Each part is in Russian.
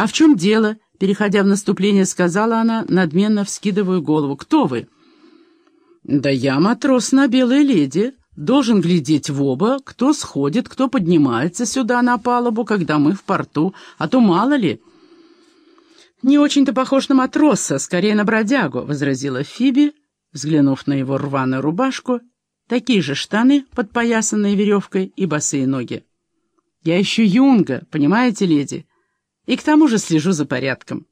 «А в чем дело?» — переходя в наступление, сказала она, надменно вскидывая голову. «Кто вы?» «Да я матрос на белой леди. Должен глядеть в оба, кто сходит, кто поднимается сюда на палубу, когда мы в порту, а то мало ли...» «Не очень-то похож на матроса, скорее на бродягу», — возразила Фиби, взглянув на его рваную рубашку, такие же штаны, подпоясанные веревкой, и босые ноги. «Я ищу юнга, понимаете, леди? И к тому же слежу за порядком».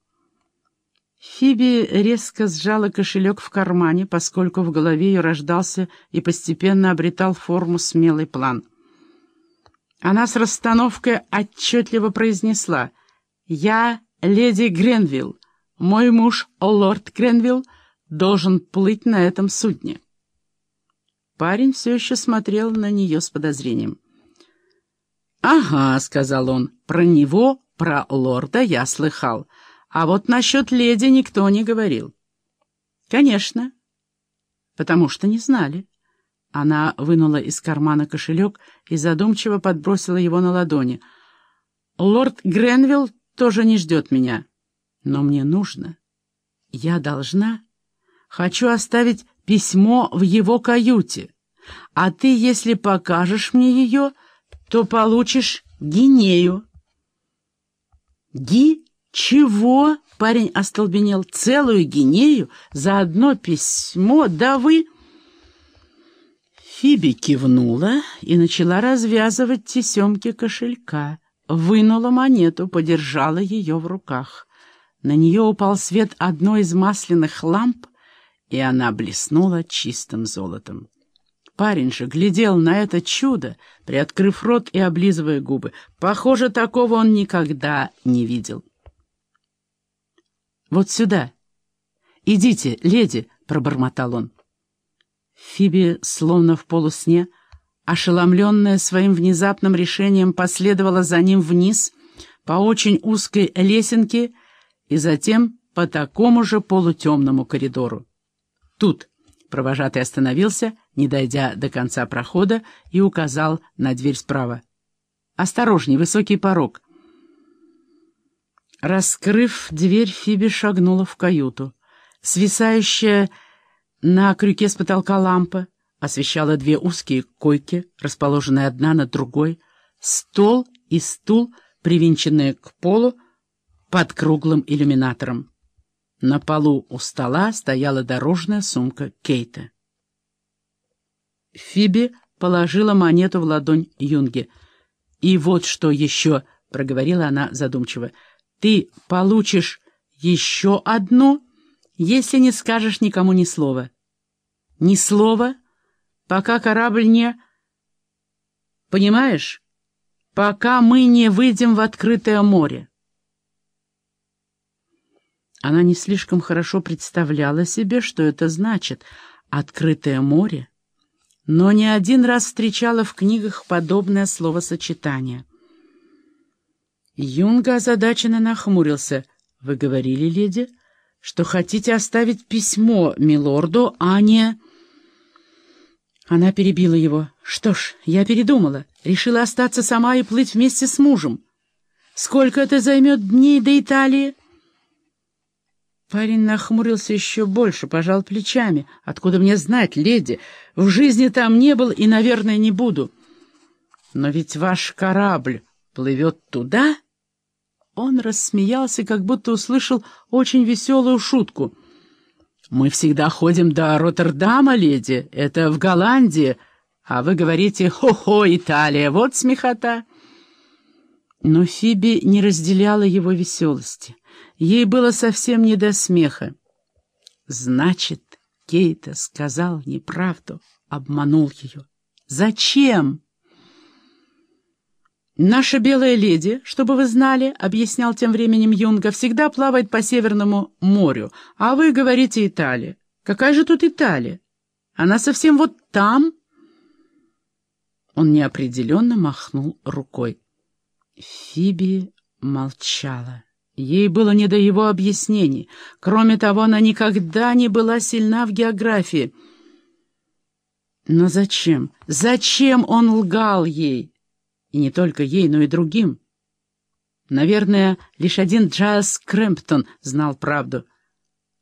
Фиби резко сжала кошелек в кармане, поскольку в голове ее рождался и постепенно обретал форму смелый план. Она с расстановкой отчетливо произнесла «Я леди Гренвилл, мой муж, лорд Гренвилл, должен плыть на этом судне». Парень все еще смотрел на нее с подозрением. «Ага», — сказал он, — «про него, про лорда я слыхал, а вот насчет леди никто не говорил». «Конечно, потому что не знали». Она вынула из кармана кошелек и задумчиво подбросила его на ладони. «Лорд Гренвилл тоже не ждет меня. Но мне нужно. Я должна. Хочу оставить письмо в его каюте. А ты, если покажешь мне ее, то получишь гинею. Ги? Чего? Парень остолбенел. Целую гинею за одно письмо? Да вы... Фиби кивнула и начала развязывать тесемки кошелька вынула монету, подержала ее в руках. На нее упал свет одной из масляных ламп, и она блеснула чистым золотом. Парень же глядел на это чудо, приоткрыв рот и облизывая губы. Похоже, такого он никогда не видел. «Вот сюда! Идите, леди!» — пробормотал он. Фиби, словно в полусне, ошеломленная своим внезапным решением, последовала за ним вниз по очень узкой лесенке и затем по такому же полутемному коридору. Тут провожатый остановился, не дойдя до конца прохода, и указал на дверь справа. «Осторожней, высокий порог». Раскрыв дверь, Фиби шагнула в каюту. Свисающая на крюке с потолка лампа освещала две узкие койки, расположенные одна над другой, стол и стул, привинченные к полу под круглым иллюминатором. На полу у стола стояла дорожная сумка Кейта. Фиби положила монету в ладонь Юнге. «И вот что еще», — проговорила она задумчиво, — «ты получишь еще одну, если не скажешь никому ни слова». «Ни слова?» пока корабль не... Понимаешь? Пока мы не выйдем в открытое море. Она не слишком хорошо представляла себе, что это значит «открытое море», но не один раз встречала в книгах подобное словосочетание. Юнга озадаченно нахмурился. «Вы говорили, леди, что хотите оставить письмо милорду, а не...» Она перебила его. «Что ж, я передумала. Решила остаться сама и плыть вместе с мужем. Сколько это займет дней до Италии?» Парень нахмурился еще больше, пожал плечами. «Откуда мне знать, леди? В жизни там не был и, наверное, не буду. Но ведь ваш корабль плывет туда?» Он рассмеялся, как будто услышал очень веселую шутку — «Мы всегда ходим до Роттердама, леди. Это в Голландии. А вы говорите «Хо-хо, Италия». Вот смехота». Но Фиби не разделяла его веселости. Ей было совсем не до смеха. Значит, Кейта сказал неправду, обманул ее. Зачем? «Наша белая леди, чтобы вы знали, — объяснял тем временем Юнга, — всегда плавает по Северному морю, а вы говорите Италия. Какая же тут Италия? Она совсем вот там?» Он неопределенно махнул рукой. Фиби молчала. Ей было не до его объяснений. Кроме того, она никогда не была сильна в географии. Но зачем? Зачем он лгал ей? И не только ей, но и другим. Наверное, лишь один Джаз Крэмптон знал правду —